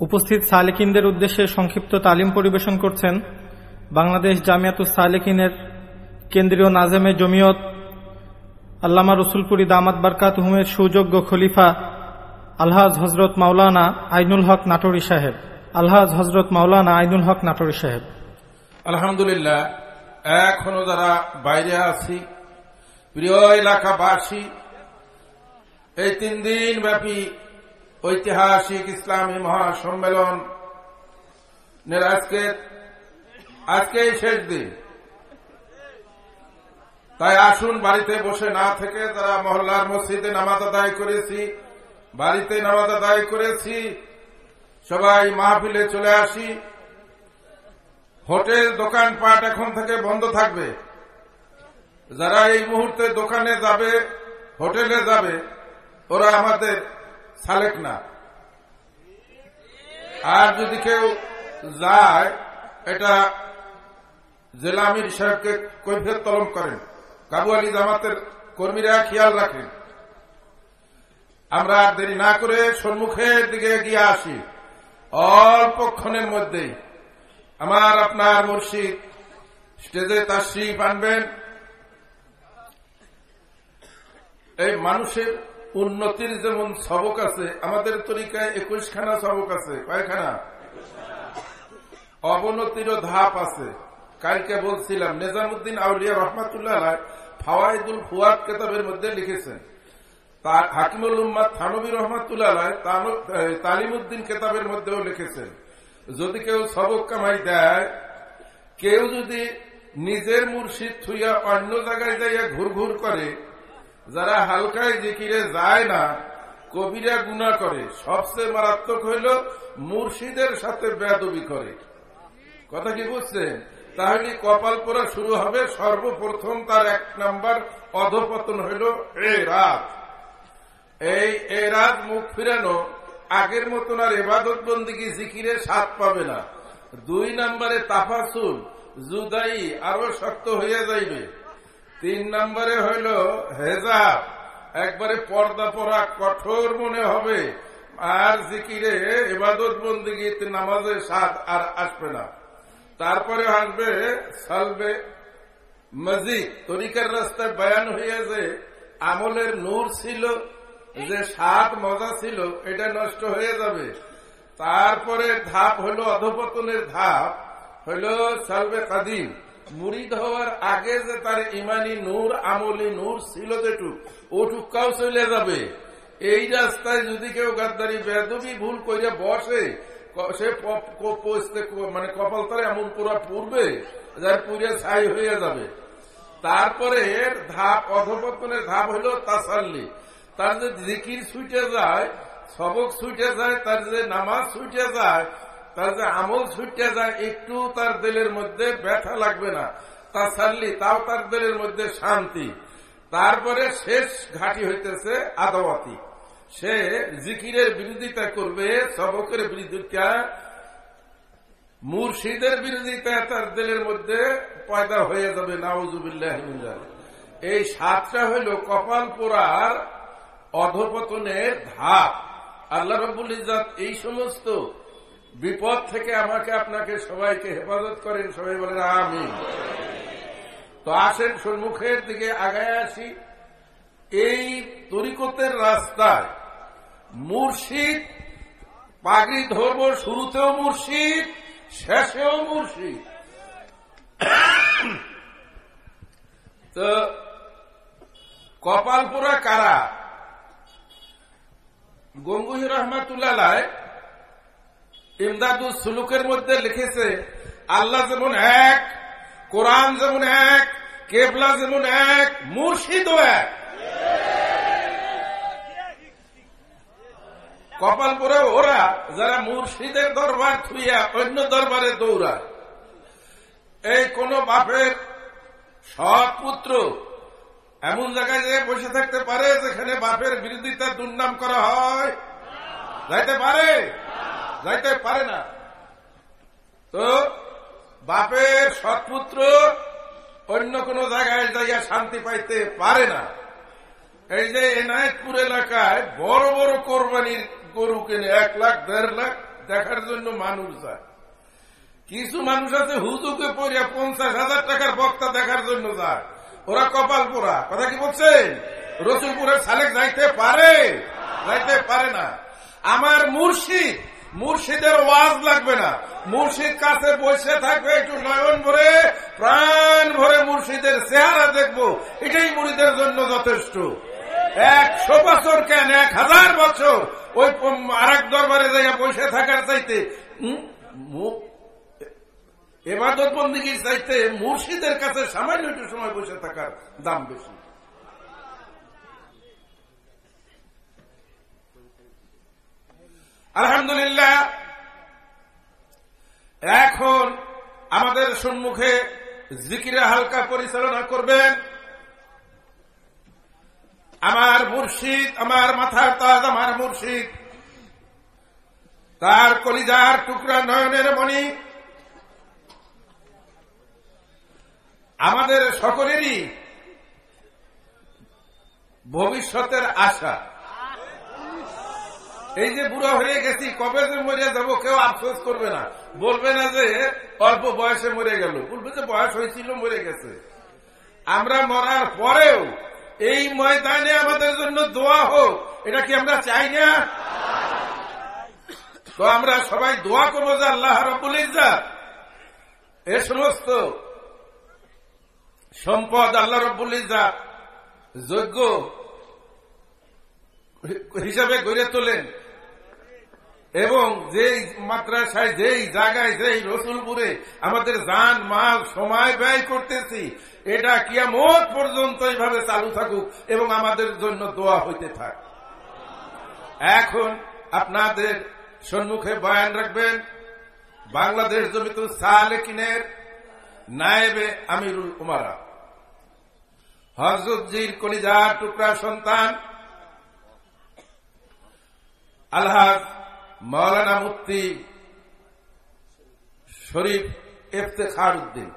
উপস্থিত সালেকিনদের উদ্দেশ্যে সংক্ষিপ্ত তালিম পরিবেশন করছেন বাংলাদেশ জামিয়াতুস সালেকিনের কেন্দ্রীয় নাজেমে জমিয়ত আল্লামা রসুলপুরি দামাত বারকাত হুমের সুযোগ্য খলিফা আলহাজ হজরত মাওলানা আইনুল হক নাটোরি সাহেব। আলহাজ হজরত মাওলানা আইনুল হক নাটোরি সাহেব। আলহামদুলিল্লাহ, এখনও যারা বাইরে আছি, প্রিয় এলাকাবাসী, এই তিন দিন ব্যাপী ঐতিহাসিক ইসলামী মহাসম্মেলন আজকে আজকে শেষ দিন। তাই আসুন, বাড়িতে বসে না থেকে তারা মহল্লার মসজিদে নামাজ আদায় করেছি, বাড়িতে নামাজ আদায় করেছি, সবাই মাহফিলে চলে আসি। হোটেল, দোকানপাট এখন থেকে বন্ধ থাকবে। যারা এই মুহূর্তে দোকানে যাবে, হোটেলে যাবে, ওরা আমাদের সালেক না। আর যদি কেউ যায়, এটা জেলা আমির সাহেবকে কৈফিয়ত তলব করেন। কাবু আলী জামাতের কর্মীরা খেয়াল রাখেন। আমরা দেরি না করে সম্মুখের দিকে গিয়ে আসি। অল্পক্ষণের মধ্যেই আমার আপনার মুর্শিদ স্টেজে তাশরিফ আনবেন। এই মানুষের উন্নতির যেমন সবক আছে, আমাদের তরিকায় একুশখানা সবক আছে। কয়খানা? অবনতিরও ধাপ আছে। কালকে বলছিলাম, নেজামুদ্দিন আউলিয়া রহমাতুল্লাহ ফাওয়াইদুল ফুয়াদ কেতাবের মধ্যে লিখেছেন। হাকিমুল উম্মাদ থানবী রহমাতুল্লাহ তালিমুদ্দিন কেতাবের মধ্যেও লিখেছেন, যদি কেউ সবক কামাই দেয়, কেউ যদি নিজের মুর্শিদ থুইয়া অন্য জায়গায় যাইয়া ঘুর ঘুর করে যারা হালকায় জিকিরে যায় না, কবিরা গুণা করে। সবচেয়ে মারাত্মক হইল মুর্শিদের সাথে বেদবি করে। কথা কি বুঝছেন? তাহলে কপাল পরা শুরু হবে সর্বপ্রথম তার এক নাম্বার অধপতন হইল এ রাত এই এ রাত মুখ ফিরানো আগের মতন আর এবাদত বন্দিকে জিকিরে স্বাদ পাবে না। দুই নম্বরে তাফাসুল, জুদাই আরও শক্ত হইয়া যাইবে। তিন নম্বরে হইল হেজাব। একবারে পর্দা পরা কঠোর মনে হবে। আর জিকিরে এবাদত বন্দিগিতে নামাজের স্বাদ আর আসবে না। তারপরে আসবে সালবে মজিদ। তরিকার রাস্তায় বয়ান হইয়া যে আমলের নূর ছিল, যে স্বাদ, মজা ছিল, এটা নষ্ট হয়ে যাবে। তারপরে ধাপ হইল, অধপতনের ধাপ হইল সালবে কাদিম। মুড়িদ হওয়ার আগে যে তার ইমানি নূর, আমলি নূর ছিল যেটুক ওটুকাও চলে যাবে। এই রাস্তায় যদি কেউ গাদ্দারি বেদবি ভুল করে বসে সে মানে কপাল তার এমন পুরা পূর্বে যার পুরে ছাই হয়ে যাবে। তারপরে ধাপ, অধপতনের ধাপ হইল তাসাল্লি। তার যে জিকির ছুটে যায়, সবক ছুটে যায়, তার যে নামাজ ছুটে যায় তার যে আমল ছুটে যায়, একটু তার দিলের মধ্যে ব্যথা লাগবে না। তাসাল্লি, তাও তার দিলের মধ্যে শান্তি। তারপরে শেষ ঘাটি হইতেছে আদাওয়াতি। সে জিকিরের বিরোধিতা করবে, সবকের বিরোধিতা। মুর্শিদের বিরোধিতা তার দিলের মধ্যে পয়দা হয়ে যাবে, নাউজুবিল্লাহ এই সাতটা হইল কপাল পোড়ার অধপতনের ধাপ। আল্লাহ রবুল ইজাত এই সমস্ত বিপদ থেকে আমাকে আপনাকে সবাইকে হেফাজত করেন, সবাই বলেন আমি তো আসেন সম্মুখের দিকে আগায় আসি। এই তরিকতের রাস্তায় মুর্শিদ, পাগড়ি ধরব, শুরুতেও মুর্শিদ, শেষেও মুর্শিদ। তো কপালপুরা কারা? গঙ্গুহি রহমাতুল্লাহ ইমদাদুল সুলুকের মধ্যে লিখেছে, আল্লাহ যেমন এক, কোরআন যেমন এক, কেবলা যেমন এক, মুর্শিদও এক। কপাল পরে ওরা যারা মুর্শিদের দরবার থুইয়া অন্য দরবারে দৌড়ায়। এই কোন বাপের সৎ পুত্র এমন জায়গায় যে বসে থাকতে পারে যেখানে বাপের বিরোধিতা দুর্নাম করা হয়? যাইতে পারে? যাইতে পারে না। তো বাপের সৎপুত্র অন্য কোন জায়গায় যাইয়া শান্তি পাইতে পারে না। এই যে এনায়তপুর এলাকায় বড় বড় কোরবানির গরু কিনে, এক লাখ, দেড় লাখ, দেখার জন্য মানুষ যায়। কিছু মানুষ আছে হুজুকে পড়িয়া পঞ্চাশ হাজার টাকার বক্তা দেখার জন্য যায়। ওরা কপাল পোড়া। কথা কি বলছেন? রসুলপুরের সালেক যাইতে পারে? যাইতে পারে না। আমার মুর্শিদ মুর্শিদের ওয়াজ লাগবে না। মুর্শিদ কাছে বসে থাকবে একটু নয়ন ভরে প্রাণ ভরে মুর্শিদের চেহারা দেখব। এটাই মুড়িদের জন্য যথেষ্ট। একশো বছর কেন? এক হাজার বছর? ওই আর এক দরবারে যাইয়া বসে থাকার চাইতে হুম, মু- এবাদত বন্দীগীর চাইতে মুর্শিদের কাছে সামান্য একটু সময় বসে থাকার দাম বেশি। আলহামদুলিল্লাহ, এখন আমাদের সম্মুখে জিকিরা হালকা পরিচালনা করবেন আমার মুর্শিদ, আমার মাথার তাজ, আমার মুর্শিদ। তার কলিজার টুকরা নয়নের মণি। আমাদের সকলেরই ভবিষ্যতের আশা। এই যে বুড়ো হয়ে গেছি, কবে যে মরে যাব কেউ আফসোস করবে না। বলবে না যে অল্প বয়সে মরে গেল। বলবে যে বয়স হয়েছিল, মরে গেছে। আমরা মরার পরেও এই ময়দানে আমাদের জন্য দোয়া হোক। এটা কি আমরা চাই না? তো আমরা সবাই দোয়া করব যে আল্লাহ রব্বুল ইজ্জাত। এ সমস্ত সম্পদ আল্লাহ রব্বুল ইজ্জাত, যোগ্য হিসাবে গড়ে তোলেন। এবং যেই মাদ্রাসায়, যেই জায়গায়, যেই রসুলপুরে আমাদের যান মাল, সময় ব্যয় করতেছি, এটা কি কিয়ামত পর্যন্ত এইভাবে চালু থাকুক এবং আমাদের জন্য দোয়া হইতে থাক। এখন আপনাদের সম্মুখে বয়ান রাখবেন, বাংলাদেশ জমিতুল সালেকিনের নায়েবে আমিরুল উমারা। হজরতজির কলিজার টুকরা সন্তান আলহাজ মাওলানা মুফতি শরীফ এফতেখার উদ্দিন।